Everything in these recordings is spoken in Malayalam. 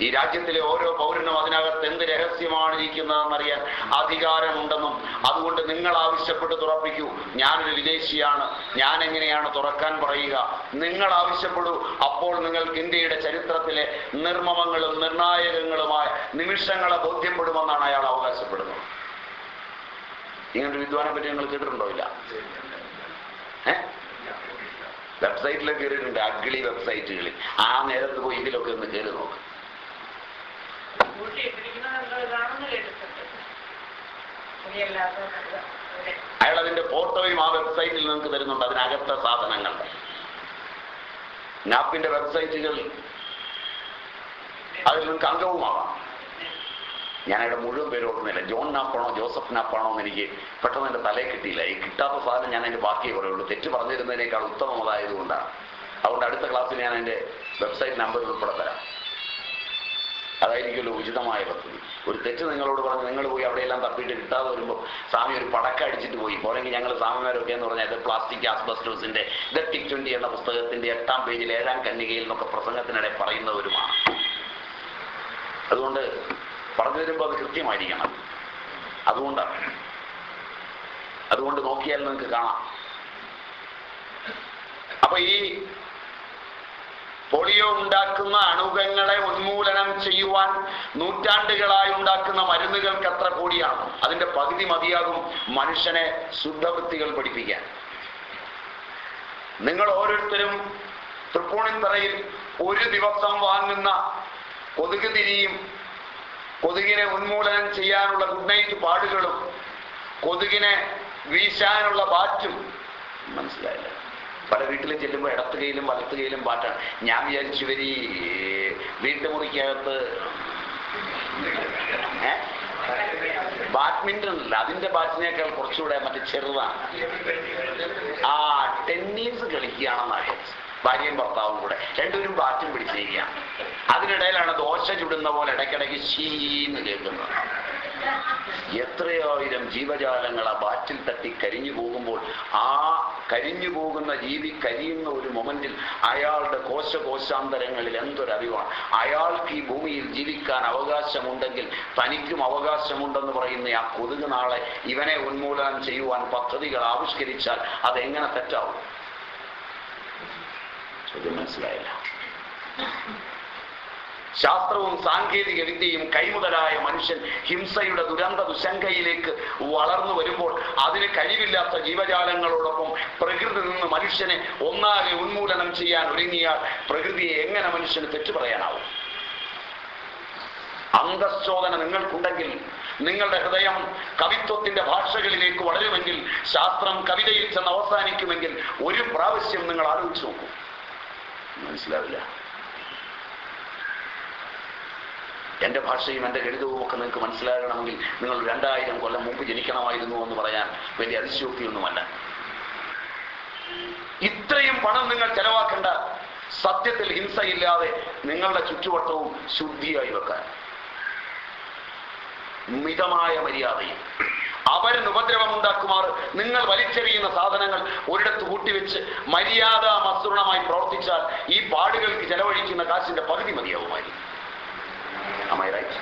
ഈ രാജ്യത്തിലെ ഓരോ പൗരനും അതിനകത്ത് എന്ത് രഹസ്യമാണ് ഇരിക്കുന്നതെന്നറിയാൻ അധികാരമുണ്ടെന്നും അതുകൊണ്ട് നിങ്ങൾ ആവശ്യപ്പെട്ട് തുറപ്പിക്കൂ. ഞാനൊരു വിദേശിയാണ്. ഞാൻ എങ്ങനെയാണ് തുറക്കാൻ പറയുക? നിങ്ങൾ ആവശ്യപ്പെടൂ. അപ്പോൾ നിങ്ങൾക്ക് ഇന്ത്യയുടെ ചരിത്രത്തിലെ നിർമ്മമങ്ങളും നിർണായകങ്ങളുമായ നിമിഷങ്ങളെ ബോധ്യപ്പെടുമെന്നാണ് അയാൾ അവകാശപ്പെടുന്നത്. ഇങ്ങനൊരു വിദ്വാനെ പറ്റി നിങ്ങൾ കേട്ടിട്ടുണ്ടോ ഇല്ല? വെബ്സൈറ്റിലൊക്കെ കയറിയിട്ടുണ്ട് അഗ്ലി വെബ്സൈറ്റുകളിൽ. ആ നേരത്ത് പോയി ഇതിലൊക്കെ ഒന്ന് കയറി നോക്ക് കൂട്ടിയിട്ടിരിക്കുന്നത് നിങ്ങൾ ഇതാണെന്ന് കേട്ടിട്ടുണ്ട് തുണിയല്ലാത്ത നല്ല ഇവിടെ. അയാൾ അതിന്റെ ഫോട്ടോയും ആ വെബ്സൈറ്റിൽ നിങ്ങൾക്ക് തരുന്നുണ്ട്. അതിനകത്ത സാധനങ്ങൾ. നാപ്പിന്റെ വെബ്സൈറ്റുകൾ അതിൽ നിങ്ങൾക്ക് അംഗവുമാവാം ഞാൻ അയാളുടെ മുഴുവൻ പേര് ഓർക്കുന്നില്ല ജോൺ നാപ്പാണോ ജോസഫ് നാപ്പാണോ എന്ന് എനിക്ക് പെട്ടെന്ന് എന്റെ തലയിൽ കിട്ടിയില്ല. ഈ കിട്ടാത്ത സാധനം ഞാൻ അതിന്റെ ബാക്കിയേ പറയുള്ളൂ. തെറ്റ് പറഞ്ഞിരുന്നതിനേക്കാൾ ഉത്തമം അതായതുകൊണ്ടാണ് അതുകൊണ്ട് അടുത്ത ക്ലാസ്സിൽ ഞാൻ എന്റെ വെബ്സൈറ്റ് നമ്പർ ഉൾപ്പെടെ തരാം. അതായിരിക്കുമല്ലോ ഉചിതമായ പദ്ധതി. ഒരു തെറ്റ് നിങ്ങളോട് പറഞ്ഞ് നിങ്ങൾ പോയി അവിടെയെല്ലാം തപ്പിയിട്ട് കിട്ടാതെ വരുമ്പോൾ സ്വാമി ഒരു പടക്ക അടിച്ചിട്ട് പോയി. പോരെങ്കിൽ ഞങ്ങൾ സ്വാമിമാരൊക്കെ എന്ന് പറഞ്ഞാൽ ഇത് പ്ലാസ്റ്റിക് ആസ്ബസ്റ്റോസിന്റെ ദ ടിക് ട്വന്റി എന്ന പുസ്തകത്തിന്റെ എട്ടാം പേജിൽ ഏഴാം കന്യകയിൽ നിന്നൊക്കെ പ്രസംഗത്തിനിടെ പറയുന്നവരുമാണ്. അതുകൊണ്ട് പറഞ്ഞു വരുമ്പോൾ അത് കൃത്യമായിരിക്കണം. അതുകൊണ്ടാണ്. അതുകൊണ്ട് നോക്കിയാൽ നിങ്ങൾക്ക് കാണാം. അപ്പൊ ഈ പോളിയോ ഉണ്ടാക്കുന്ന അണുകങ്ങളെ ഉന്മൂലനം ചെയ്യുവാൻ നൂറ്റാണ്ടുകളായി ഉണ്ടാക്കുന്ന മരുന്നുകൾക്ക് അത്ര കൂടിയാണ്. അതിന്റെ പകുതി മതിയാകും മനുഷ്യനെ ശുദ്ധവൃത്തികൾ പഠിപ്പിക്കാൻ. നിങ്ങൾ ഓരോരുത്തരും തൃപ്പൂണിത്തറയിൽ ഒരു ദിവസം വാങ്ങുന്ന കൊതുക് തിരിയും കൊതുകിനെ ഉന്മൂലനം ചെയ്യാനുള്ള ഗുഡ് നൈറ്റ് പാടുകളും കൊതുകിനെ വീശാനുള്ള ബാറ്റും. മനസ്സിലായില്ല? പല വീട്ടിലും ചെല്ലുമ്പോൾ ഇടത്ത് കയ്യിലും വലത്ത് കയ്യിലും പാട്ടാണ്. ഞാൻ വിചാരിച്ചു ഇവർ ഈ വീട്ടുമുറിക്കകത്ത് ബാഡ്മിന്റൺ അല്ല അതിന്റെ ബാറ്റിനേക്കാൾ കുറച്ചുകൂടെ മറ്റേ ചെറുതാണ്. ആ ടെന്നീസ് കളിക്കുകയാണെന്നാണ് ഭാര്യയും ഭർത്താവും കൂടെ. രണ്ടുപേരും ബാറ്റും പിടിച്ചിരിക്കുകയാണ്. അതിനിടയിലാണ് ദോശ ചുടുന്ന പോലെ ഇടയ്ക്കിടയ്ക്ക് ശീന്ന് കേൾക്കുന്നത്. എത്രയായിരം ജീവജാലങ്ങൾ ആ ബാറ്റിൽ തട്ടി കരിഞ്ഞു പോകുമ്പോൾ ആ കരിഞ്ഞു പോകുന്ന ജീവി കരിയുന്ന ഒരു മൊമെന്റിൽ അയാളുടെ കോശകോശാന്തരങ്ങളിൽ എന്തൊരറിവാണ്? അയാൾക്ക് ഈ ഭൂമിയിൽ ജീവിക്കാൻ അവകാശമുണ്ടെങ്കിൽ തനിക്കും അവകാശമുണ്ടെന്ന് പറയുന്ന ആ കൊതുക് നാളെ ഇവനെ ഉന്മൂലനം ചെയ്യുവാൻ പദ്ധതികൾ ആവിഷ്കരിച്ചാൽ അതെങ്ങനെ തെറ്റാവും? മനസ്സിലായില്ല. ശാസ്ത്രവും സാങ്കേതിക വിദ്യയും കൈമുതലായ മനുഷ്യൻ ഹിംസയുടെ ദുരന്ത ദുശങ്കയിലേക്ക് വളർന്നു വരുമ്പോൾ അതിന് കഴിവില്ലാത്ത ജീവജാലങ്ങളോടൊപ്പം പ്രകൃതി നിന്ന് മനുഷ്യനെ ഒന്നാകെ ഉന്മൂലനം ചെയ്യാൻ ഒരുങ്ങിയാൽ പ്രകൃതിയെ എങ്ങനെ മനുഷ്യന് തെറ്റു പറയാനാവും? അന്തശ്ചോദന നിങ്ങൾക്കുണ്ടെങ്കിൽ നിങ്ങളുടെ ഹൃദയം കവിത്വത്തിന്റെ ഭാഷകളിലേക്ക് വളരുമെങ്കിൽ ശാസ്ത്രം കവിതയിൽ ചെന്ന് അവസാനിക്കുമെങ്കിൽ ഒരു പ്രാവശ്യം നിങ്ങൾ ആലോചിച്ചു നോക്കൂ. മനസ്സിലാവില്ല? എന്റെ ഭാഷയും എന്റെ ഗണിതവും ഒക്കെ നിങ്ങൾക്ക് മനസ്സിലാകണമെങ്കിൽ നിങ്ങൾ രണ്ടായിരം കൊല്ലം മുമ്പ് ജനിക്കണമായിരുന്നു എന്ന് പറയാൻ വലിയ അതിശയോക്തിയൊന്നുമല്ല. ഇത്രയും പണം നിങ്ങൾ ചെലവാക്കേണ്ട സത്യത്തിൽ ഹിംസയില്ലാതെ നിങ്ങളുടെ ചുറ്റുവട്ടവും ശുദ്ധിയായി വെക്കാൻ. മിതമായ മര്യാദയും അവരിന് ഉപദ്രവമുണ്ടാക്കുമാർ നിങ്ങൾ വലിച്ചെറിയുന്ന സാധനങ്ങൾ ഒരിടത്ത് കൂട്ടിവെച്ച് മര്യാദ മസൃണമായി പ്രവർത്തിച്ചാൽ ഈ പാടുകൾക്ക് ചെലവഴിക്കുന്ന കാശിന്റെ പകുതി മതിയാവുമായിരിക്കും. Am I right?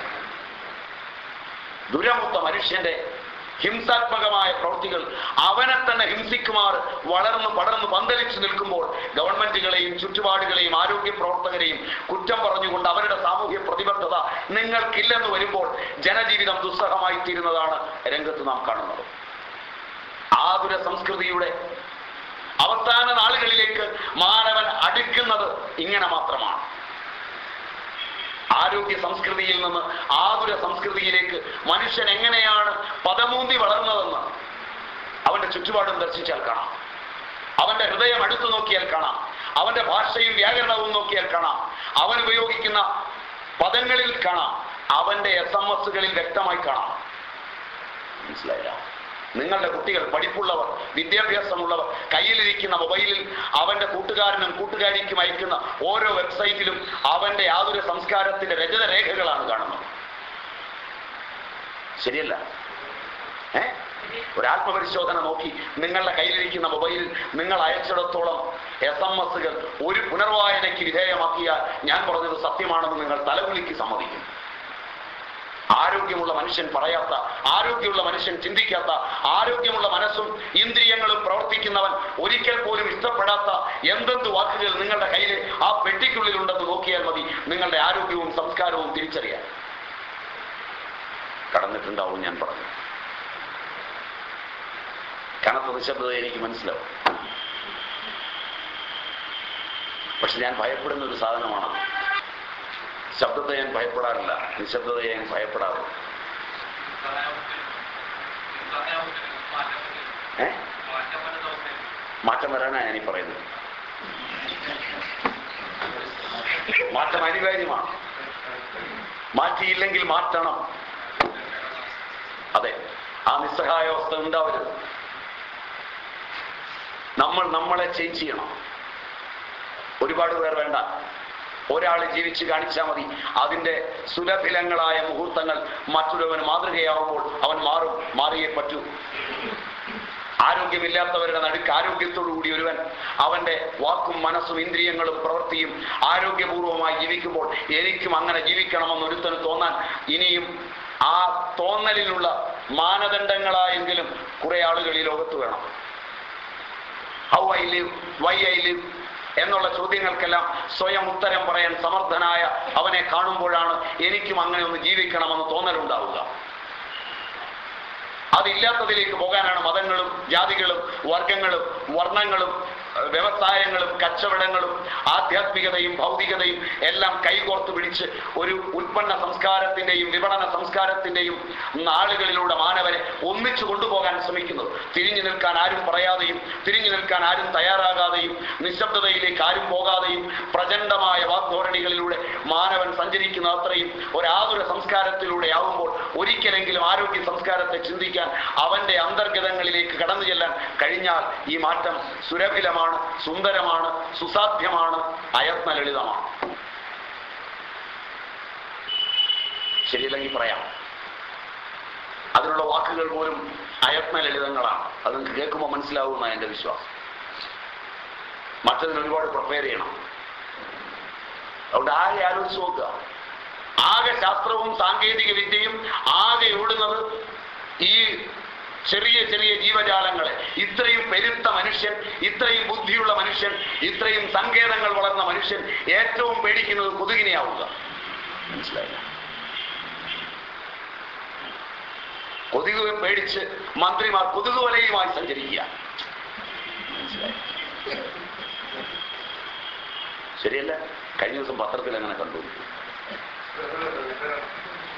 മനുഷ്യന്റെ ഹിംസാത്മകമായ പ്രവൃത്തികൾ അവനെ തന്നെ ഹിംസിക്കുമാർ വളർന്ന് പടർന്ന് പന്തലിച്ചു നിൽക്കുമ്പോൾ ഗവൺമെന്റുകളെയും ചുറ്റുപാടുകളെയും ആരോഗ്യ പ്രവർത്തകരെയും കുറ്റം പറഞ്ഞുകൊണ്ട് അവരുടെ സാമൂഹ്യ പ്രതിബദ്ധത നിങ്ങൾക്കില്ലെന്ന് വരുമ്പോൾ ജനജീവിതം ദുസ്സഹമായി തീരുന്നതാണ് രംഗത്ത് നാം കാണുന്നത് ആതുര സംസ്കൃതിയുടെ അവസാന നാളുകളിലേക്ക് മാനവൻ അടുക്കുന്നത് ഇങ്ങനെ മാത്രമാണ് ആരോഗ്യ സംസ്കൃതിയിൽ നിന്ന് ആതുര സംസ്കൃതിയിലേക്ക് മനുഷ്യൻ എങ്ങനെയാണ് പദമൂന്തി വളർന്നതെന്ന് അവന്റെ ചുറ്റുപാടും ദർശിച്ചാൽ കാണാം. അവന്റെ ഹൃദയം അടുത്തു നോക്കിയാൽ കാണാം. അവന്റെ ഭാഷയും വ്യാകരണവും നോക്കിയാൽ കാണാം. അവൻ ഉപയോഗിക്കുന്ന പദങ്ങളിൽ കാണാം. അവന്റെ എസ് എം എസുകളിൽ വ്യക്തമായി കാണാം. മനസ്സിലായില്ല? നിങ്ങളുടെ കുട്ടികൾ പഠിപ്പുള്ളവർ വിദ്യാഭ്യാസമുള്ളവർ കയ്യിലിരിക്കുന്ന മൊബൈലിൽ അവന്റെ കൂട്ടുകാരനും കൂട്ടുകാരിക്കും അയക്കുന്ന ഓരോ വെബ്സൈറ്റിലും അവന്റെ യാതൊരു സംസ്കാരത്തിന്റെ രചന രേഖകളാണ് കാണുന്നത്. ശരിയല്ല? ഏ? ഒരു ആത്മപരിശോധന നോക്കി നിങ്ങളുടെ കയ്യിലിരിക്കുന്ന മൊബൈൽ നിങ്ങൾ അയച്ചിടത്തോളം എസ് എം എസുകൾ ഒരു പുനർവായനയ്ക്ക് വിധേയമാക്കിയാൽ ഞാൻ പറഞ്ഞത് സത്യമാണെന്ന് നിങ്ങൾ തലകുലിക്ക് സമ്മതിക്കും. ആരോഗ്യമുള്ള മനുഷ്യൻ പറയാത്ത ആരോഗ്യമുള്ള മനുഷ്യൻ ചിന്തിക്കാത്ത ആരോഗ്യമുള്ള മനസ്സും ഇന്ദ്രിയങ്ങളും പ്രവർത്തിക്കുന്നവൻ ഒരിക്കൽ പോലും ഇഷ്ടപ്പെടാത്ത എന്തെന്ത് വാക്കുകൾ നിങ്ങളുടെ കയ്യിൽ ആ പെട്ടിക്കുള്ളിൽ ഉണ്ടെന്ന് നോക്കിയാൽ മതി. നിങ്ങളുടെ ആരോഗ്യവും സംസ്കാരവും തിരിച്ചറിയാം കടന്നിട്ടുണ്ടാവും ഞാൻ പറഞ്ഞു. കനത്ത നിശബ്ദത എനിക്ക് മനസ്സിലാവും. പക്ഷെ ഞാൻ ഭയപ്പെടുന്ന ഒരു സാധനമാണ് ശബ്ദത്തെ ഞാൻ ഭയപ്പെടാറില്ല. നിശബ്ദതയെ ഞാൻ ഭയപ്പെടാറുള്ളൂ മാറ്റം വരാനാണ് ഞാനീ പറയുന്നത്. മാറ്റം അനിവാര്യമാണ്. മാറ്റിയില്ലെങ്കിൽ മാറ്റണം. അതെ ആ നിസ്സഹായാവസ്ഥ ഉണ്ടാവരുത്. നമ്മൾ നമ്മളെ ചേഞ്ച് ചെയ്യണം. ഒരുപാട് പേർ വേണ്ട. ഒരാൾ ജീവിച്ച് കാണിച്ചാൽ മതി. അതിന്റെ സുലഭിലങ്ങളായ മുഹൂർത്തങ്ങൾ മറ്റുള്ളവന് മാതൃകയാവുമ്പോൾ അവൻ മാറും മാറിയേ പറ്റൂ. ആരോഗ്യമില്ലാത്തവരുടെ നടുക്ക് ആരോഗ്യത്തോടുകൂടി ഒരുവൻ അവന്റെ വാക്കും മനസ്സും ഇന്ദ്രിയങ്ങളും പ്രവൃത്തിയും ആരോഗ്യപൂർവമായി ജീവിക്കുമ്പോൾ എനിക്കും അങ്ങനെ ജീവിക്കണമെന്ന് ഒരുത്തന് തോന്നാൻ ഇനിയും ആ തോന്നലിലുള്ള മാനദണ്ഡങ്ങളായെങ്കിലും കുറെ ആളുകൾ ഈ ലോകത്ത് വേണം. How I live why I live എന്നുള്ള ചോദ്യങ്ങൾക്കെല്ലാം സ്വയം ഉത്തരം പറയാൻ സമർത്ഥനായ അവനെ കാണുമ്പോഴാണ് എനിക്കും അങ്ങനെ ഒന്ന് ജീവിക്കണമെന്ന് തോന്നലുണ്ടാവുക. അതില്ലാത്തതിലേക്ക് പോകാനാണ് മതങ്ങളും ജാതികളും വർഗങ്ങളും വർണങ്ങളും വ്യവസായങ്ങളും കച്ചവടങ്ങളും ആധ്യാത്മികതയും ഭൗതികതയും എല്ലാം കൈകോർത്ത് പിടിച്ച് ഒരു ഉൽപ്പന്ന സംസ്കാരത്തിന്റെയും വിപണന സംസ്കാരത്തിന്റെയും നാളുകളിലൂടെ മാനവരെ ഒന്നിച്ചു കൊണ്ടുപോകാൻ ശ്രമിക്കുന്നത് തിരിഞ്ഞു നിൽക്കാൻ ആരും പറയാതെയും തിരിഞ്ഞു നിൽക്കാൻ ആരും തയ്യാറാകാതെയും നിശബ്ദതയിലേക്ക് ആരും പോകാതെയും പ്രചണ്ഡമായ വാഗ്ധോരണികളിലൂടെ മാനവൻ സഞ്ചരിക്കുന്ന അത്രയും ഒരാതുര സംസ്കാരത്തിലൂടെ ആവുമ്പോൾ ഒരിക്കലെങ്കിലും ആരോഗ്യ സംസ്കാരത്തെ ചിന്തിക്കാൻ അവന്റെ അന്തർഗതങ്ങളിലേക്ക് കടന്നു ചെല്ലാൻ കഴിഞ്ഞാൽ ഈ മാറ്റം സുരഭിലമാണ് സുന്ദരമാണ് സുസാധ്യമാണ് അയത്ന ലളിതമാണ്. ശരിയല്ലെങ്കിൽ പറയാം. അതിനുള്ള വാക്കുകൾ പോലും അയത്ന ലളിതങ്ങളാണ്. അത് നിങ്ങൾക്ക് കേൾക്കുമ്പോൾ മനസ്സിലാവുമെന്നാണ് എന്റെ വിശ്വാസം. മറ്റതിന് ഒരുപാട് പ്രിപ്പയർ ചെയ്യണം. അതുകൊണ്ട് ആകെ ആലോചിച്ച് നോക്കുക. ആകെ ശാസ്ത്രവും സാങ്കേതിക വിദ്യയും ആകെ ഓടുന്നത് ഈ ചെറിയ ചെറിയ ജീവജാലങ്ങളെ. ഇത്രയും പെരുത്ത മനുഷ്യൻ ഇത്രയും ബുദ്ധിയുള്ള മനുഷ്യൻ ഇത്രയും സങ്കേതങ്ങൾ വളർന്ന മനുഷ്യൻ ഏറ്റവും പേടിക്കുന്നത് കൊതുകിനെയാവുക. മനസ്സിലായില്ല? കൊതുക് പേടിച്ച് മന്ത്രിമാർ കൊതുക് വലയുമായി സഞ്ചരിക്കുക. ശരിയല്ല? കഴിഞ്ഞ ദിവസം പത്രത്തിൽ അങ്ങനെ കണ്ടു.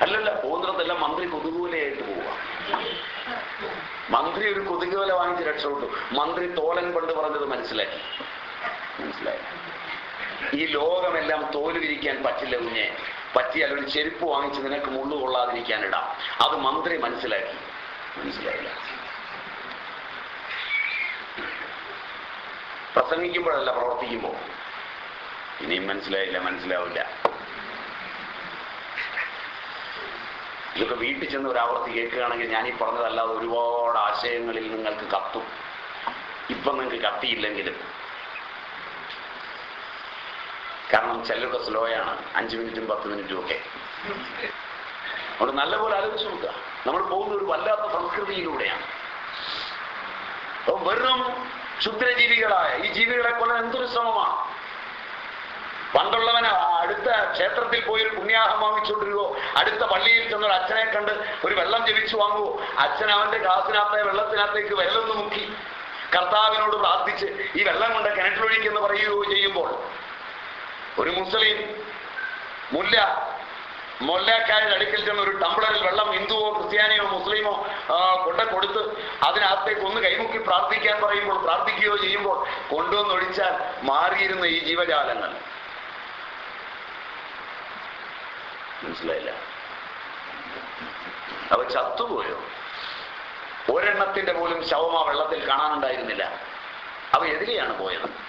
അല്ലല്ല പോകുന്നിടത്തെല്ലാം മന്ത്രി കൊതുകുവലയായിട്ട് പോവുക. മന്ത്രി ഒരു കൊതുക് വില വാങ്ങിച്ച് രക്ഷപ്പെട്ടു. മന്ത്രി തോലൻ പണ്ട് പറഞ്ഞത് മനസ്സിലാക്കി. മനസ്സിലായി. ഈ ലോകമെല്ലാം തോൽ വിരിക്കാൻ പറ്റില്ല കുഞ്ഞെ. പറ്റിയാൽ ഒരു ചെരുപ്പ് വാങ്ങിച്ച് നിനക്ക് മുള്ളു കൊള്ളാതിരിക്കാൻ ഇടാം. അത് മന്ത്രി മനസ്സിലാക്കി. മനസ്സിലായില്ല. പ്രസംഗിക്കുമ്പോഴല്ല പ്രവർത്തിക്കുമ്പോൾ. ഇനിയും മനസ്സിലായില്ല മനസ്സിലാവില്ല. ഇതൊക്കെ വീട്ടിൽ ചെന്ന് ഒരാവർത്തി കേൾക്കുകയാണെങ്കിൽ ഞാൻ ഈ പറഞ്ഞതല്ലാതെ ഒരുപാട് ആശയങ്ങളിൽ നിങ്ങൾക്ക് കത്തും. ഇപ്പം നിങ്ങൾക്ക് കത്തിയില്ലെങ്കിലും. കാരണം ചിലരുടെ സ്ലോയാണ്. അഞ്ച് മിനിറ്റും പത്ത് മിനിറ്റും ഒക്കെ. അവിടെ നല്ലപോലെ ആലോചിച്ച് നോക്കുക. നമ്മൾ പോകുന്ന ഒരു വല്ലാത്ത സംസ്കൃതിയിലൂടെയാണ്. അപ്പൊ വെറും ക്ഷുദ്രജീവികളായ ഈ ജീവികളെ കൊല്ലാൻ എന്തൊരു ശ്രമമാണ് പണ്ടുള്ളവന് അടുത്ത ക്ഷേത്രത്തിൽ പോയി ഒരു പുണ്യാഹം വാങ്ങിച്ചുകൊണ്ടിരുവോ അടുത്ത പള്ളിയിൽ ചെന്നൊരു അച്ഛനെ കണ്ട് ഒരു വെള്ളം ജപിച്ചു വാങ്ങുവോ അച്ഛൻ അവന്റെ ഗ്ലാസിനകത്തെ വെള്ളത്തിനകത്തേക്ക് വെല്ലൊന്ന് മുക്കി കർത്താവിനോട് പ്രാർത്ഥിച്ച് ഈ വെള്ളം കൊണ്ട് കിണറ്റിലൊഴിക്കെന്ന് പറയുകയോ ചെയ്യുമ്പോൾ ഒരു മുസ്ലിം മുല്ല മൊല്ലാക്കാരുടെ അടുക്കൽ ചെന്ന് ഒരു ടംബ്ലറിൽ വെള്ളം ഹിന്ദുവോ ക്രിസ്ത്യാനിയോ മുസ്ലിമോ കൊണ്ട് കൊടുത്ത് അതിനകത്തേക്ക് ഒന്ന് കൈമുക്കി പ്രാർത്ഥിക്കാൻ പറയുമ്പോൾ പ്രാർത്ഥിക്കുകയോ ചെയ്യുമ്പോൾ കൊണ്ടുവന്നൊഴിച്ചാൽ മാറിയിരുന്ന ഈ ജീവജാലങ്ങൾ. മനസ്സിലായില്ല. അവ ചത്തുപോയോ? ഒരെണ്ണത്തിന്റെ പോലും ശവം ആ വെള്ളത്തിൽ കാണാനുണ്ടായിരുന്നില്ല. അവ എതിരെയാണ് പോയത്.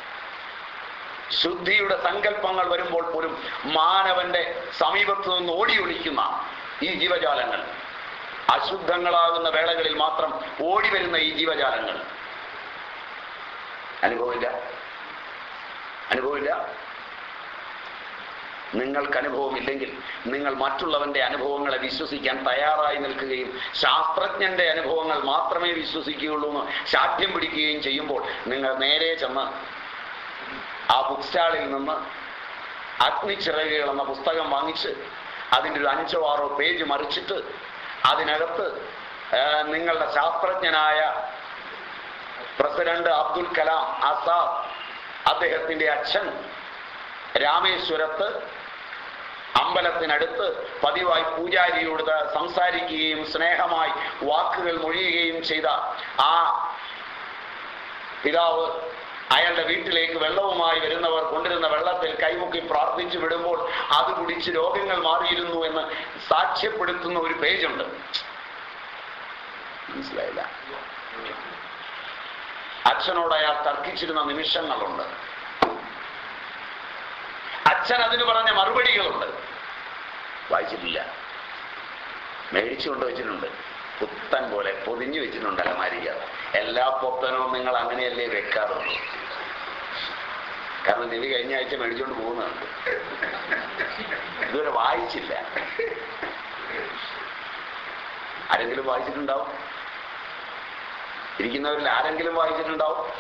ശുദ്ധിയുടെ സങ്കല്പങ്ങൾ വരുമ്പോൾ പോലും മാനവന്റെ സമീപത്തു നിന്ന് ഓടി ഒളിക്കുന്ന ഈ ജീവജാലങ്ങൾ അശുദ്ധങ്ങളാകുന്ന വേളകളിൽ മാത്രം ഓടി വരുന്ന ഈ ജീവജാലങ്ങൾ. അനുഭവമില്ല. അനുഭവമില്ല. നിങ്ങൾക്ക് അനുഭവമില്ലെങ്കിൽ നിങ്ങൾ മറ്റുള്ളവന്റെ അനുഭവങ്ങളെ വിശ്വസിക്കാൻ തയ്യാറായി നിൽക്കുകയും ശാസ്ത്രജ്ഞന്റെ അനുഭവങ്ങൾ മാത്രമേ വിശ്വസിക്കുകയുള്ളൂ എന്ന് ശാഠ്യം പിടിക്കുകയും ചെയ്യുമ്പോൾ നിങ്ങൾ നേരെ ചെന്ന് ആ ബുക്ക് സ്റ്റാളിൽ നിന്ന് അഗ്നിച്ചിറകുകൾ എന്ന പുസ്തകം വാങ്ങിച്ച് അതിന്റെ ഒരു അഞ്ചോ ആറോ പേജ് മറിച്ചിട്ട് അതിനകത്ത് നിങ്ങളുടെ ശാസ്ത്രജ്ഞനായ പ്രസിഡന്റ് അബ്ദുൽ കലാം ആസാദ് അദ്ദേഹത്തിന്റെ അച്ഛൻ രാമേശ്വരത്ത് അമ്പലത്തിനടുത്ത് പതിവായി പൂജാരിയോട് സംസാരിക്കുകയും സ്നേഹമായി വാക്കുകൾ മൊഴിയുകയും ചെയ്ത ആ പിതാവ് അയാളുടെ വീട്ടിലേക്ക് വെള്ളവുമായി വരുന്നവർ കൊണ്ടിരുന്ന വെള്ളത്തിൽ കൈമുക്കി പ്രാർത്ഥിച്ചു വിടുമ്പോൾ അത് കുടിച്ച് രോഗങ്ങൾ മാറിയിരുന്നു എന്ന് സാക്ഷ്യപ്പെടുത്തുന്ന ഒരു പേജുണ്ട്. മനസ്സിലായില്ല? അച്ഛനോട് അയാൾ തർക്കിച്ചിരുന്ന നിമിഷങ്ങളുണ്ട്. അച്ഛൻ അതിന് പറഞ്ഞ മറുപടികളുണ്ട്. വായിച്ചിട്ടില്ല. മേടിച്ചു കൊണ്ട് വെച്ചിട്ടുണ്ട്. പുത്തൻ പോലെ പൊതിഞ്ഞു വെച്ചിട്ടുണ്ട് അലമാരിക. എല്ലാ പൊത്തനവും നിങ്ങൾ അങ്ങനെയല്ലേ വെക്കാറുള്ളൂ. കാരണം രവി കഴിഞ്ഞ ആഴ്ച മേടിച്ചുകൊണ്ട് പോകുന്നുണ്ട്. ഇതുവരെ വായിച്ചില്ല. ആരെങ്കിലും വായിച്ചിട്ടുണ്ടാവും? ഇരിക്കുന്നവരിൽ ആരെങ്കിലും വായിച്ചിട്ടുണ്ടാവും?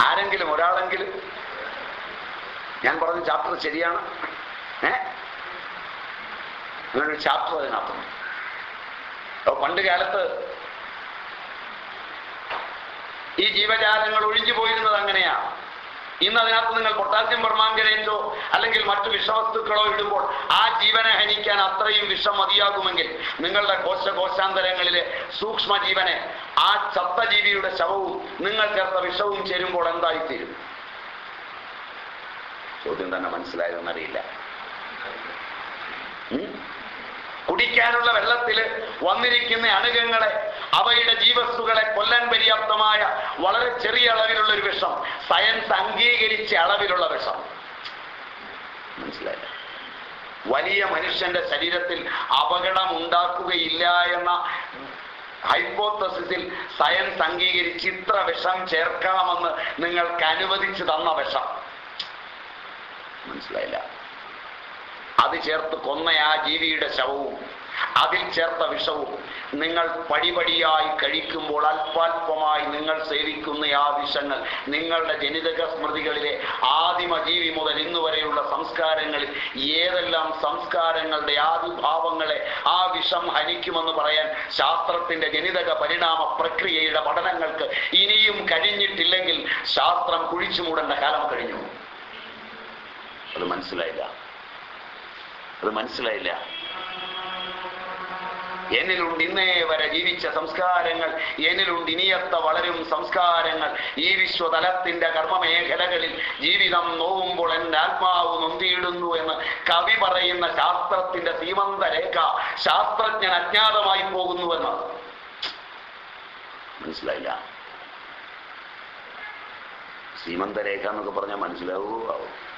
ആരെങ്കിലും? ഒരാളെങ്കിലും? ഞാൻ പറഞ്ഞ ചാപ്റ്റർ ശരിയാണ്. ഏ? അങ്ങനെ ചാപ്റ്റർ അതിനകത്തുണ്ട്. അപ്പൊ പണ്ട് കാലത്ത് ഈ ജീവജാലങ്ങൾ ഒഴിഞ്ഞു പോയിരുന്നത് അങ്ങനെയാ. ഇന്ന് അതിനകത്ത് നിങ്ങൾ പൊട്ടാസ്യം പെർമാംഗനേറ്റോ അല്ലെങ്കിൽ മറ്റു വിഷവസ്തുക്കളോ ഇടുമ്പോൾ ആ ജീവനെ ഹനിക്കാൻ അത്രയും വിഷം മതിയാകുമെങ്കിൽ നിങ്ങളുടെ കോശ കോശാന്തരങ്ങളിലെ സൂക്ഷ്മ ജീവനെ ആ ചത്ത ജീവിയുടെ ശവവും നിങ്ങൾ ചേർത്ത വിഷവും ചേരുമ്പോൾ എന്തായിത്തീരും? ചോദ്യം തന്നെ മനസ്സിലായതെന്നറിയില്ല? കുടിക്കാനുള്ള വെള്ളത്തിൽ വന്നിരിക്കുന്ന അണുകങ്ങളെ അവയുടെ ജീവസ്സുകളെ കൊല്ലാൻ പര്യാപ്തമായ വളരെ ചെറിയ അളവിലുള്ള ഒരു വിഷം സയൻസ് അംഗീകരിച്ച അളവിലുള്ള വിഷം. മനസ്സിലായില്ല. വലിയ മനുഷ്യന്റെ ശരീരത്തിൽ അപകടം ഉണ്ടാക്കുകയില്ല എന്ന ഹൈപ്പോത്തസിസിൽ സയൻസ് അംഗീകരിച്ച് ഇത്ര വിഷം ചേർക്കാമെന്ന് നിങ്ങൾക്ക് അനുവദിച്ചു തന്ന വിഷം. മനസ്സിലായില്ല. അത് ചേർത്ത് കൊന്ന ആ ജീവിയുടെ ശവവും അതിൽ ചേർത്ത വിഷവും നിങ്ങൾ പടിപടിയായി കഴിക്കുമ്പോൾ അല്പാൽപമായി നിങ്ങൾ സേവിക്കുന്ന ആ വിഷങ്ങൾ നിങ്ങളുടെ ജനിതക സ്മൃതികളിലെ ആദിമ ജീവി മുതൽ ഇന്നു വരെയുള്ള സംസ്കാരങ്ങളിൽ ഏതെല്ലാം സംസ്കാരങ്ങളുടെ ആദിഭാവങ്ങളെ ആ വിഷം ഹനിക്കുമെന്ന് പറയാൻ ശാസ്ത്രത്തിന്റെ ജനിതക പരിണാമ പ്രക്രിയയുടെ പഠനങ്ങൾക്ക് ഇനിയും കഴിഞ്ഞിട്ടില്ലെങ്കിൽ ശാസ്ത്രം കുഴിച്ചു മൂടേണ്ട കാലം കഴിഞ്ഞു. അത് മനസ്സിലായില്ല. അത് മനസ്സിലായില്ല. എന്നിലുണ്ട് ഇന്നേ വരെ ജീവിച്ച സംസ്കാരങ്ങൾ എന്നിലുണ്ട് ഇനിയത്ത വളരും സംസ്കാരങ്ങൾ. ഈ വിശ്വതലത്തിന്റെ കർമ്മമേഖലകളിൽ ജീവിതം നോവുമ്പോൾ എന്റെ ആത്മാവ് നൊന്തിയിടുന്നു എന്ന് കവി പറയുന്ന ശാസ്ത്രത്തിന്റെ സീമന്ത രേഖ ശാസ്ത്രജ്ഞൻ അജ്ഞാതമായി പോകുന്നുവെന്ന് മനസ്സിലായില്ല. സീമന്തരേഖ എന്നൊക്കെ പറഞ്ഞാൽ മനസ്സിലാവൂ ആവും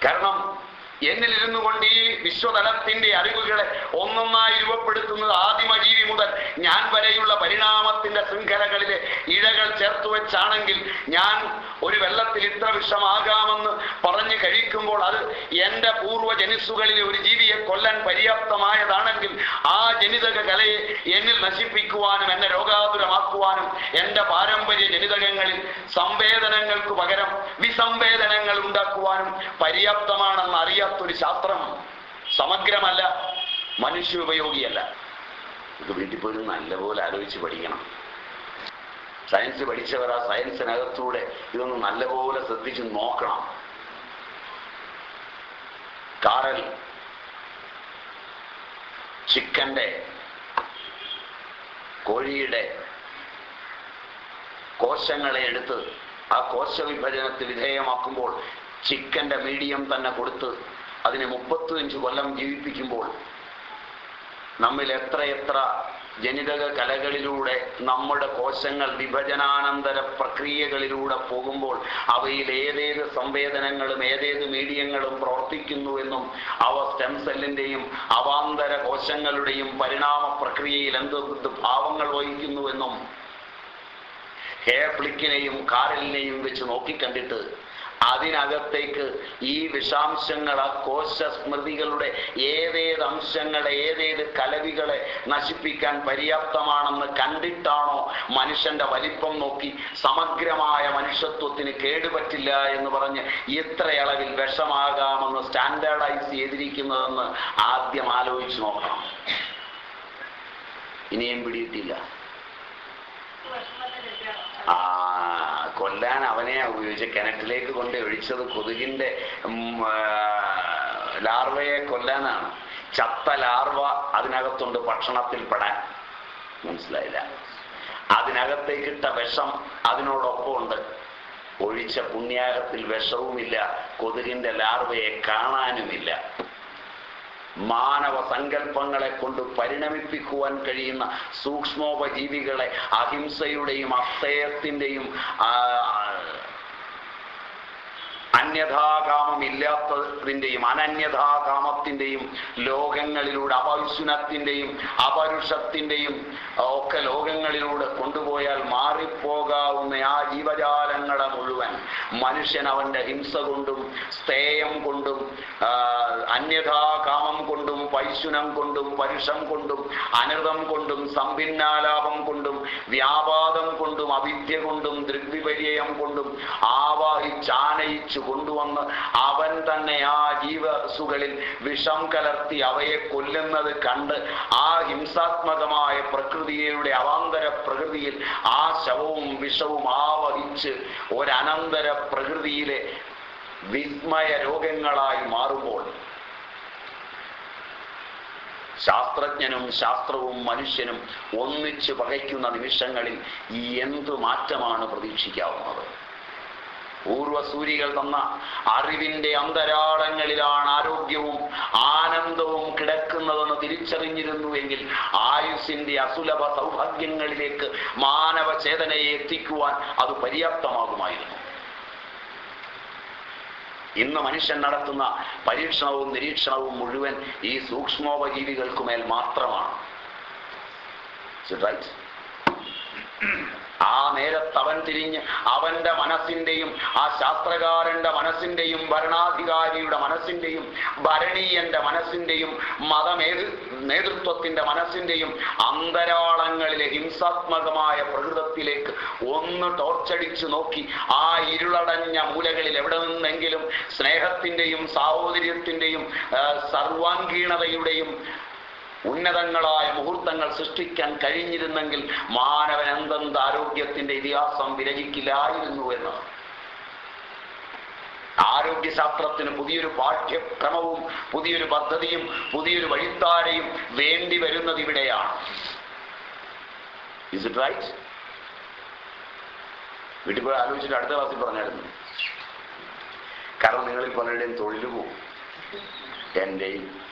കാരണം എന്നിൽ ഇരുന്നു കൊണ്ട് ഈ വിശ്വതലത്തിന്റെ അറിവുകളെ ഒന്നൊന്നായി രൂപപ്പെടുത്തുന്നത് ആദിമ ജീവി മുതൽ ഞാൻ വരെയുള്ള പരിണാമത്തിന്റെ ശൃംഖലകളിലെ ഇഴകൾ ചേർത്തു വെച്ചാണെങ്കിൽ ഞാൻ ഒരു വെള്ളത്തിൽ ഇത്ര വിഷമാകാമെന്ന് പറഞ്ഞു കഴിക്കുമ്പോൾ അത് എന്റെ പൂർവ ജനിസുകളിലെ ഒരു ജീവിയെ കൊല്ലാൻ പര്യാപ്തമായതാണെങ്കിൽ ആ ജനിതക കലയെ എന്നിൽ നശിപ്പിക്കുവാനും എന്നെ രോഗാതുരമാക്കുവാനും എന്റെ പാരമ്പര്യ ജനിതകങ്ങളിൽ സംവേദനങ്ങൾക്ക് പകരം വിസംവേദനങ്ങൾ ഉണ്ടാക്കുവാനും പര്യാപ്തമാണെന്ന് അറിയാത്തൊരു ശാസ്ത്രം സമഗ്രമല്ല മനുഷ്യോപയോഗിയല്ല. ഇത് വീട്ടിൽ പോയി നല്ലപോലെ ആലോചിച്ച് പഠിക്കണം. സയൻസ് പഠിച്ചവർ ആ സയൻസിനകത്തൂടെ ഇതൊന്ന് നല്ലപോലെ ശ്രദ്ധിച്ച് നോക്കണം. കാറൽ ചിക്കന്റെ കോഴിയുടെ കോശങ്ങളെ എടുത്ത് ആ കോശവിഭജനത്തിന് വിധേയമാക്കുമ്പോൾ ചിക്കന്റെ മീഡിയം തന്നെ കൊടുത്ത് അതിനെ മുപ്പത്തിയഞ്ച് കൊല്ലം ജീവിപ്പിക്കുമ്പോൾ നമ്മിൽ എത്രയെത്ര ജനിതക കലകളിലൂടെ നമ്മുടെ കോശങ്ങൾ വിഭജനാനന്തര പ്രക്രിയകളിലൂടെ പോകുമ്പോൾ അവയിൽ ഏതേത് സംവേദനങ്ങളും ഏതേത് മീഡിയങ്ങളും പ്രവർത്തിക്കുന്നുവെന്നും അവ സ്റ്റെം സെല്ലിന്റെയും അവാന്തര കോശങ്ങളുടെയും പരിണാമ പ്രക്രിയയിൽ എന്ത് ഭാവങ്ങൾ വഹിക്കുന്നുവെന്നും ഹേഫ്ലിക്കിനെയും കാരലിനെയും വെച്ച് നോക്കിക്കണ്ടിട്ട് അതിനകത്തേക്ക് ഈ വിഷാംശങ്ങൾ ആ കോശ സ്മൃതികളുടെ ഏതേത് അംശങ്ങളെ ഏതേത് കലവികളെ നശിപ്പിക്കാൻ പര്യാപ്തമാണെന്ന് കണ്ടിട്ടാണോ മനുഷ്യന്റെ വലിപ്പം നോക്കി സമഗ്രമായ മനുഷ്യത്വത്തിന് കേടുപറ്റില്ല എന്ന് പറഞ്ഞ് ഇത്ര അളവിൽ വിഷമാകാമെന്ന് സ്റ്റാൻഡേർഡൈസ് ചെയ്തിരിക്കുന്നതെന്ന് ആദ്യം ആലോചിച്ചു നോക്കണം. ഇനിയും പിടിയിട്ടില്ല. ആ കൊല്ലാൻ അവനെ ഉപയോഗിച്ച് കിണറ്റിലേക്ക് കൊണ്ട് ഒഴിച്ചത് കൊതുകിന്റെ ലാർവയെ കൊല്ലാനാണ്. ചത്ത ലാർവ അതിനകത്തുണ്ട് ഭക്ഷണത്തിൽ പെടാൻ. മനസ്സിലായില്ല. അതിനകത്തേക്കിട്ട വിഷം അതിനോടൊപ്പം ഉണ്ട് ഒഴിച്ച പുണ്യാകത്തിൽ വിഷവുമില്ല. കൊതുകിന്റെ ലാർവയെ കാണാനുമില്ല. മാനവ സങ്കല്പങ്ങളെ കൊണ്ട് പരിണമിപ്പിക്കുവാൻ കഴിയുന്ന സൂക്ഷ്മോപജീവികളെ അഹിംസയുടെയും അസ്തയത്തിന്റെയും അന്യഥാകാമം ഇല്ലാത്തതിന്റെയും അനന്യഥാകാമത്തിന്റെയും ലോകങ്ങളിലൂടെ അപൗശുനത്തിന്റെയും അപരുഷത്തിന്റെയും ഒക്കെ ലോകങ്ങളിലൂടെ കൊണ്ടുപോയാൽ മാറിപ്പോകാവുന്ന ആ ജീവജാലങ്ങളെ മുഴുവൻ മനുഷ്യൻ അവന്റെ ഹിംസ കൊണ്ടും സ്തേയം കൊണ്ടും അന്യഥാകാമം കൊണ്ടും പൈശുനം കൊണ്ടും പരുഷം കൊണ്ടും അനൃതം കൊണ്ടും സമ്പിന്നാലാപം കൊണ്ടും വ്യാപാദം കൊണ്ടും അവിദ്യ കൊണ്ടും ദൃഗ്വിപര്യം കൊണ്ടും ആവാഹിച്ചാനയിച്ചു കൊണ്ടുവന്ന് അവൻ തന്നെ ആ ജീവസുകളിൽ വിഷം കലർത്തി അവയെ കൊല്ലുന്നത് കണ്ട് ആ ഹിംസാത്മകമായ പ്രകൃതിയുടെ അവാന്തര പ്രകൃതിയിൽ ആ ശവവും വിഷവും ആവഹിച്ച് ഒരനന്തര പ്രകൃതിയിലെ വിസ്മയ രോഗങ്ങളായി മാറുമ്പോൾ ശാസ്ത്രജ്ഞനും ശാസ്ത്രവും മനുഷ്യനും ഒന്നിച്ച് പകയ്ക്കുന്ന നിമിഷങ്ങളിൽ എന്തു മാറ്റമാണ് പ്രതീക്ഷിക്കാവുന്നത്? പൂർവസൂരികൾ തന്ന അറിവിന്റെ അന്തരാളങ്ങളിലാണ് ആരോഗ്യവും ആനന്ദവും കിടക്കുന്നതെന്ന് തിരിച്ചറിഞ്ഞിരുന്നു എങ്കിൽ ആയുസിന്റെ അസുലഭ സൗഭാഗ്യങ്ങളിലേക്ക് മാനവ ചേതനയെ എത്തിക്കുവാൻ അത് പര്യാപ്തമാകുമായിരുന്നു ഇന്ന് മനുഷ്യൻ നടത്തുന്ന പരീക്ഷണവും നിരീക്ഷണവും മുഴുവൻ ഈ സൂക്ഷ്മോപജീവികൾക്കുമേൽ മാത്രമാണ് right? ആ നേരത്തവൻ തിരിഞ്ഞ് അവന്റെ മനസ്സിന്റെയും ആ ശാസ്ത്രകാരന്റെ മനസ്സിന്റെയും ഭരണാധികാരിയുടെ മനസ്സിന്റെയും ഭരണീയന്റെ മനസ്സിന്റെയും മതമേത് നേതൃത്വത്തിന്റെ മനസ്സിന്റെയും അന്തരാളങ്ങളിലെ ഹിംസാത്മകമായ പ്രകൃതത്തിലേക്ക് ഒന്ന് ടോർച്ചടിച്ചു നോക്കി ആ ഇരുളടഞ്ഞ മൂലകളിൽ എവിടെ നിന്നെങ്കിലും സ്നേഹത്തിന്റെയും സാഹോദര്യത്തിന്റെയും സർവാംഗീണതയുടെയും ഉന്നതങ്ങളായ മുഹൂർത്തങ്ങൾ സൃഷ്ടിക്കാൻ കഴിഞ്ഞിരുന്നെങ്കിൽ മാനവൻ എന്തെന്ത് ആരോഗ്യത്തിന്റെ ഇതിഹാസം വിരചിക്കില്ലായിരുന്നു എന്ന്. ആരോഗ്യശാസ്ത്രത്തിന് പുതിയൊരു പാഠ്യക്രമവും പുതിയൊരു പദ്ധതിയും പുതിയൊരു വഴിത്താരയും വേണ്ടി വരുന്നത് ഇവിടെയാണ്. ഇസ് ഇറ്റ് റൈറ്റ് വീട്ടിൽ പോയി ആലോചിച്ചിട്ട് അടുത്ത ക്ലാസ്സിൽ പറഞ്ഞായിരുന്നു. കാരണം നിങ്ങളിൽ പലരുടെയും തൊഴിൽ എന്റെയും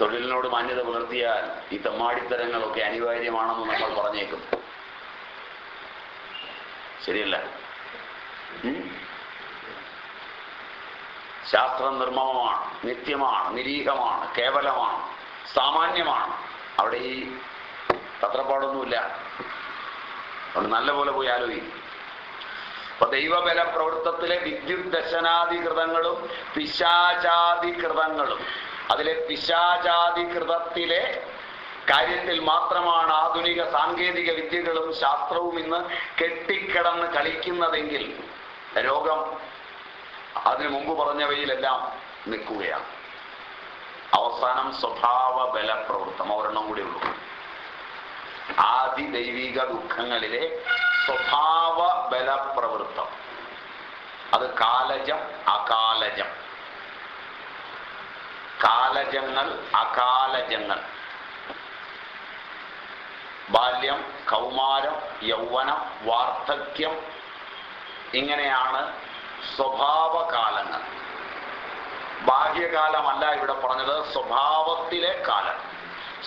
തൊഴിലിനോട് മാന്യത പുലർത്തിയാൽ ഈ തെമ്മാടിത്തരങ്ങളൊക്കെ അനിവാര്യമാണെന്ന് നമ്മൾ പറഞ്ഞേക്കും. ശരിയല്ല? ശാസ്ത്രം നിർമ്മമമാണ് നിത്യമാണ് നിരീഹമാണ് കേവലമാണ് സാമാന്യമാണ്. അവിടെ ഈ തത്രപ്പാടൊന്നുമില്ല. അതുകൊണ്ട് നല്ലപോലെ പോയി ആലോചിക്കും അപ്പൊ ദൈവബല പ്രവൃത്തത്തിലെ വിദ്യുത് ദശനാധികൃതങ്ങളും പിശാചാധികൃതങ്ങളും അതിലെ പിശാചാധികൃതത്തിലെ കാര്യത്തിൽ മാത്രമാണ് ആധുനിക സാങ്കേതിക വിദ്യകളും ശാസ്ത്രവും ഇന്ന് കെട്ടിക്കിടന്ന് കളിക്കുന്നതെങ്കിൽ രോഗം അതിനു മുമ്പ് പറഞ്ഞവയിലെല്ലാം നിൽക്കുകയാണ്. അവസാനം സ്വഭാവ ബലപ്രവൃത്തം ഒരെണ്ണം കൂടി ഉള്ളൂ. ആദി ദൈവിക ദുഃഖങ്ങളിലെ സ്വഭാവ ബലപ്രവൃത്തം അത് കാലജം അകാലജം. കാലജങ്ങൾ അകാലജങ്ങൾ. ബാല്യം കൗമാരം യൗവനം വാർദ്ധക്യം ഇങ്ങനെയാണ് സ്വഭാവകാലങ്ങൾ. ബാഹ്യകാലമല്ല ഇവിടെ പറഞ്ഞത് സ്വഭാവത്തിലെ കാലം.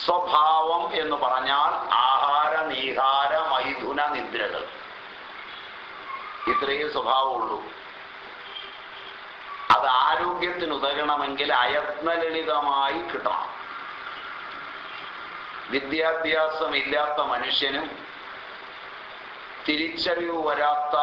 സ്വഭാവം എന്ന് പറഞ്ഞാൽ ആഹാര നീഹാര മൈഥുന നിദ്രകൾ. ഇത്രയേ സ്വഭാവമുള്ളൂ. അത് ആരോഗ്യത്തിന് ഉതകണമെങ്കിൽ അയത്നലളിതമായി കിട്ടണം. വിദ്യാഭ്യാസമില്ലാത്ത മനുഷ്യനും തിരിച്ചറിവ് വരാത്ത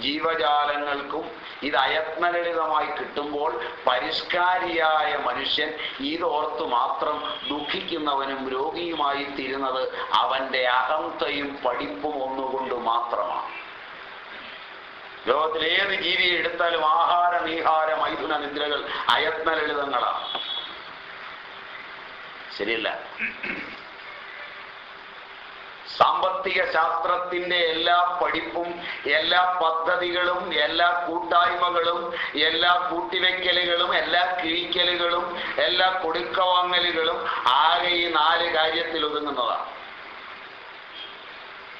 ജീവജാലങ്ങൾക്കും ഇത് അയത്നലളിതമായി കിട്ടുമ്പോൾ പരിഷ്കാരിയായ മനുഷ്യൻ ഇതോർത്ത് മാത്രം ദുഃഖിക്കുന്നവനും രോഗിയുമായി തീരുന്നത് അവന്റെ അഹന്തയും പഠിപ്പും ഒന്നുകൊണ്ട് മാത്രമാണ്. ലോകത്തിൽ ഏത് ജീവിയെ എടുത്താലും ആഹാര നീഹാര മൈഥുന നിദ്രകൾ അയത്ന ലളിതങ്ങളാണ് ശരിയല്ല. സാമ്പത്തിക ശാസ്ത്രത്തിന്റെ എല്ലാ പഠിപ്പും എല്ലാ പദ്ധതികളും എല്ലാ കൂട്ടായ്മകളും എല്ലാ കൂട്ടിവെക്കലുകളും എല്ലാ കിഴിക്കലുകളും എല്ലാ കൊടുക്കവാങ്ങലുകളും ആകെ ഈ നാല് കാര്യത്തിൽ ഒതുങ്ങുന്നതാണ്.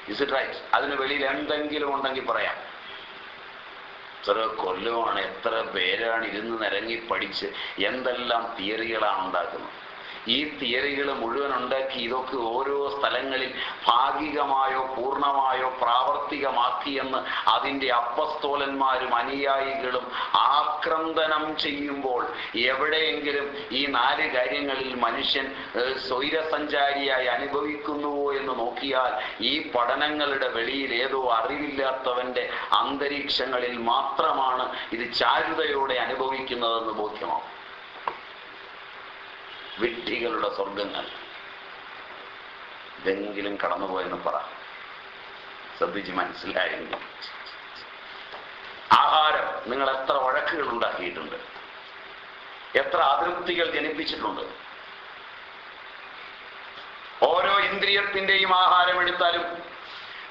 ഇസ് റൈറ്റ് അതിന് വെളിയിൽ എന്തെങ്കിലും ഉണ്ടെങ്കിൽ പറയാം. എത്ര കൊല്ലമാണ് എത്ര പേരാണ് ഇരുന്ന് നിരങ്ങി പഠിച്ച് എന്തെല്ലാം തിയറികളാണ് ഉണ്ടാക്കുന്നത്? ഈ തിയറികൾ മുഴുവൻ ഉണ്ടാക്കി ഇതൊക്കെ ഓരോ സ്ഥലങ്ങളിൽ ഭാഗികമായോ പൂർണമായോ പ്രാവർത്തികമാക്കിയെന്ന് അതിന്റെ അപ്പസ്തോലന്മാരും അനുയായികളും ആക്രന്ദനം ചെയ്യുമ്പോൾ എവിടെയെങ്കിലും ഈ നാല് കാര്യങ്ങളിൽ മനുഷ്യൻ സ്വൈരസഞ്ചാരിയായി അനുഭവിക്കുന്നുവോ എന്ന് നോക്കിയാൽ ഈ പഠനങ്ങളുടെ വെളിയിൽ ഏതോ അറിവില്ലാത്തവന്റെ അന്തരീക്ഷങ്ങളിൽ മാത്രമാണ് ഇത് ചാരുതയോടെ അനുഭവിക്കുന്നതെന്ന് ബോധ്യമാവും. വിഡ്ഢികളുടെ സ്വർഗങ്ങൾ ഇതെങ്കിലും കടന്നുപോയെന്ന് പറ. ശ്രദ്ധിച്ച് മനസ്സിലായെങ്കിൽ. ആഹാരം നിങ്ങൾ എത്ര വഴക്കുകൾ ഉണ്ടാക്കിയിട്ടുണ്ട്. എത്ര അതൃപ്തികൾ ജനിപ്പിച്ചിട്ടുണ്ട്. ഓരോ ഇന്ദ്രിയത്തിന്റെയും ആഹാരം എടുത്താലും